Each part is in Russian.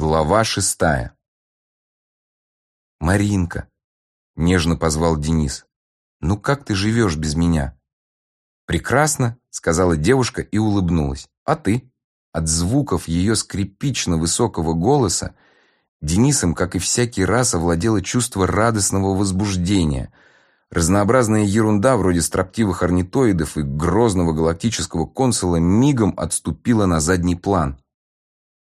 Глава шестая. «Маринка», — нежно позвал Денис, — «ну как ты живешь без меня?» «Прекрасно», — сказала девушка и улыбнулась. «А ты?» От звуков ее скрипично-высокого голоса Денисом, как и всякий раз, овладело чувство радостного возбуждения. Разнообразная ерунда вроде строптивых орнитоидов и грозного галактического консула мигом отступила на задний план.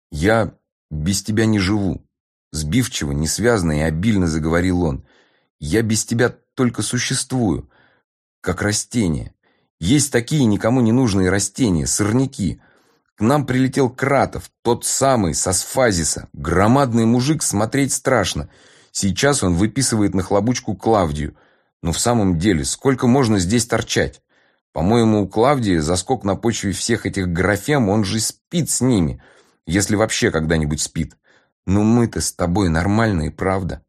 «Я без тебя не живу. Сбивчиво, несвязно и обильно заговорил он. Я без тебя только существую, как растение. Есть такие никому не нужные растения, сорняки. К нам прилетел Кратов, тот самый, со сфазиса. Громадный мужик, смотреть страшно. Сейчас он выписывает на хлобучку Клавдию. Но в самом деле, сколько можно здесь торчать? По-моему, у Клавдии заскок на почве всех этих графем, он же спит с ними если вообще когда-нибудь спит. Но мы-то с тобой нормальные, правда?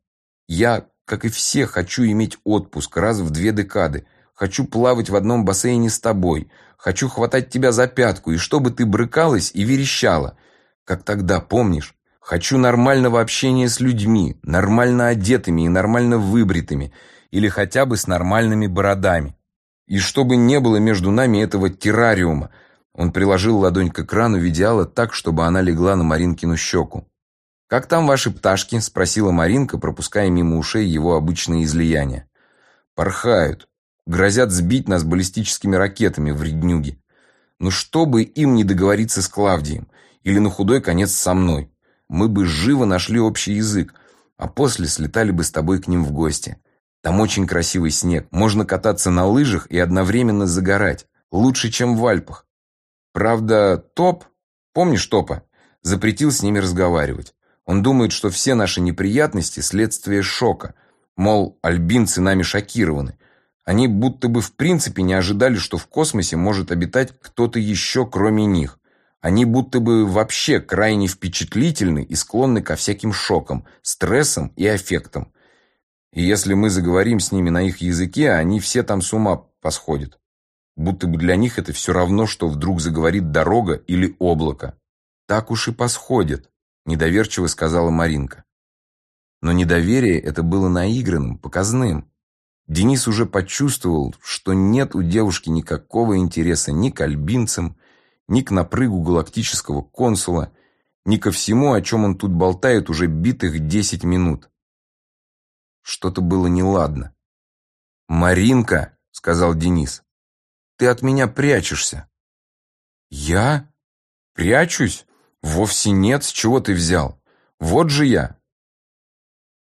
Я, как и все, хочу иметь отпуск раз в две декады. Хочу плавать в одном бассейне с тобой. Хочу хватать тебя за пятку, и чтобы ты брыкалась и верещала. Как тогда, помнишь? Хочу нормального общения с людьми, нормально одетыми и нормально выбритыми, или хотя бы с нормальными бородами. И чтобы не было между нами этого террариума, он приложил ладонь к экрану видеала так, чтобы она легла на Маринкину щеку. «Как там ваши пташки?» – спросила Маринка, пропуская мимо ушей его обычные излияния. «Порхают. Грозят сбить нас баллистическими ракетами в. Ну что бы им не договориться с Клавдием? Или на худой конец со мной? Мы бы живо нашли общий язык, а после слетали бы с тобой к ним в гости. Там очень красивый снег, можно кататься на лыжах и одновременно загорать. Лучше, чем в Альпах. Правда, Топ, помнишь Топа, запретил с ними разговаривать. Он думает, что все наши неприятности – следствие шока. Мол, альбинцы нами шокированы. Они будто бы в принципе не ожидали, что в космосе может обитать кто-то еще, кроме них. Они будто бы вообще крайне впечатлительны и склонны ко всяким шокам, стрессам и аффектам. И если мы заговорим с ними на их языке, они все там с ума посходят будто бы для них это все равно, что вдруг заговорит дорога или облако. «Так уж и посходит», – недоверчиво сказала Маринка. Но недоверие это было наигранным, показным. Денис уже почувствовал, что нет у девушки никакого интереса ни к альбинцам, ни к напрыгу галактического консула, ни ко всему, о чем он тут болтает уже битых десять минут. Что-то было неладно. «Маринка», — сказал Денис, ты от меня прячешься». «Я? Прячусь? Вовсе нет, с чего ты взял? Вот же я».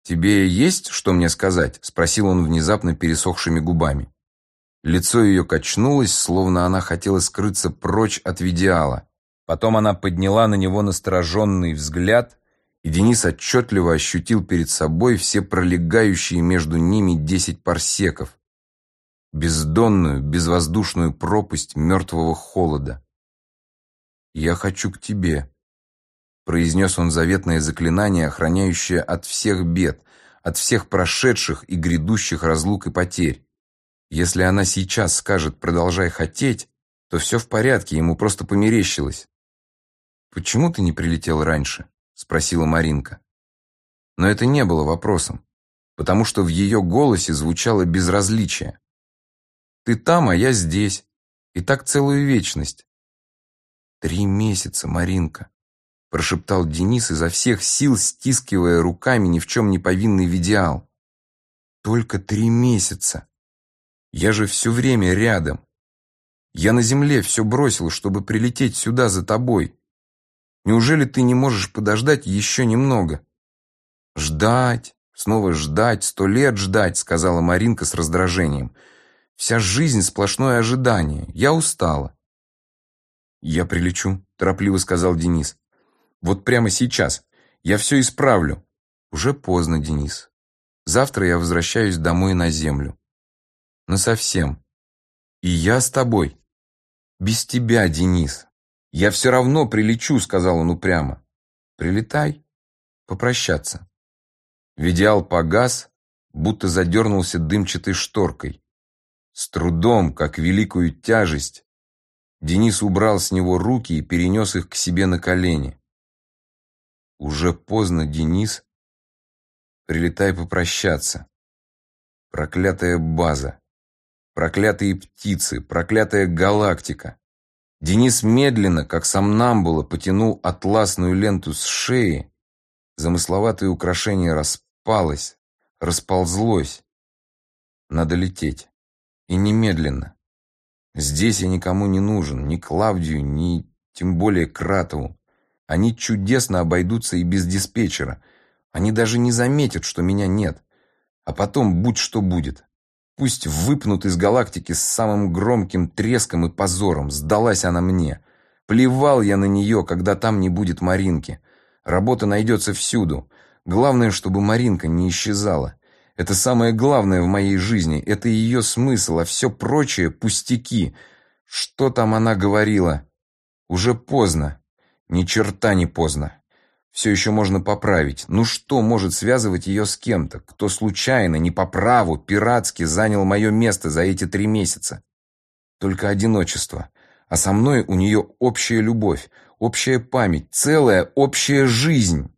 «Тебе есть что мне сказать?» – спросил он внезапно пересохшими губами. Лицо ее качнулось, словно она хотела скрыться прочь от видеала. Потом она подняла на него настороженный взгляд, и Денис отчетливо ощутил перед собой все пролегающие между ними десять парсеков, бездонную, безвоздушную пропасть мертвого холода. «Я хочу к тебе», — произнес он заветное заклинание, охраняющее от всех бед, от всех прошедших и грядущих разлук и потерь. Если она сейчас скажет «продолжай хотеть», то все в порядке, ему просто померещилось. «Почему ты не прилетел раньше?» — спросила Маринка. Но это не было вопросом, потому что в ее голосе звучало безразличие. Ты там, а я здесь. И так целую вечность. Три месяца, Маринка, прошептал Денис изо всех сил, стискивая руками ни в чем не повинный видеал. Только три месяца. Я же все время рядом. Я на земле все бросил, чтобы прилететь сюда за тобой. Неужели ты не можешь подождать еще немного? Ждать, снова ждать, сто лет ждать, сказала Маринка с раздражением. Вся жизнь сплошное ожидание. Я устала. Я прилечу, торопливо сказал Денис. Вот прямо сейчас. Я все исправлю. Уже поздно, Денис. Завтра я возвращаюсь домой на землю. Насовсем. И я с тобой. Без тебя, Денис. Я все равно прилечу, сказал он упрямо. Прилетай. Попрощаться. Видеал погас, будто задернулся дымчатой шторкой. С трудом, как великую тяжесть, Денис убрал с него руки и перенес их к себе на колени. Уже поздно, Денис. Прилетай попрощаться. Проклятая база. Проклятые птицы, проклятая галактика. Денис медленно, как сомнамбула, потянул атласную ленту с шеи. Замысловатое украшение распалось, расползлось. Надо лететь. И немедленно. Здесь я никому не нужен, ни Клавдию, ни тем более Кратову. Они чудесно обойдутся и без диспетчера. Они даже не заметят, что меня нет. А потом будь что будет. Пусть выпнут из галактики с самым громким треском и позором. Сдалась она мне. Плевал я на нее, когда там не будет Маринки. Работа найдется всюду. Главное, чтобы Маринка не исчезала. Это самое главное в моей жизни. Это ее смысл, а все прочее – пустяки. Что там она говорила? Уже поздно. Ни черта не поздно. Все еще можно поправить. Ну что может связывать ее с кем-то, кто случайно, не по праву, пиратски занял мое место за эти три месяца? Только одиночество. А со мной у нее общая любовь, общая память, целая общая жизнь.